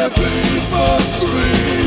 happy for sleep.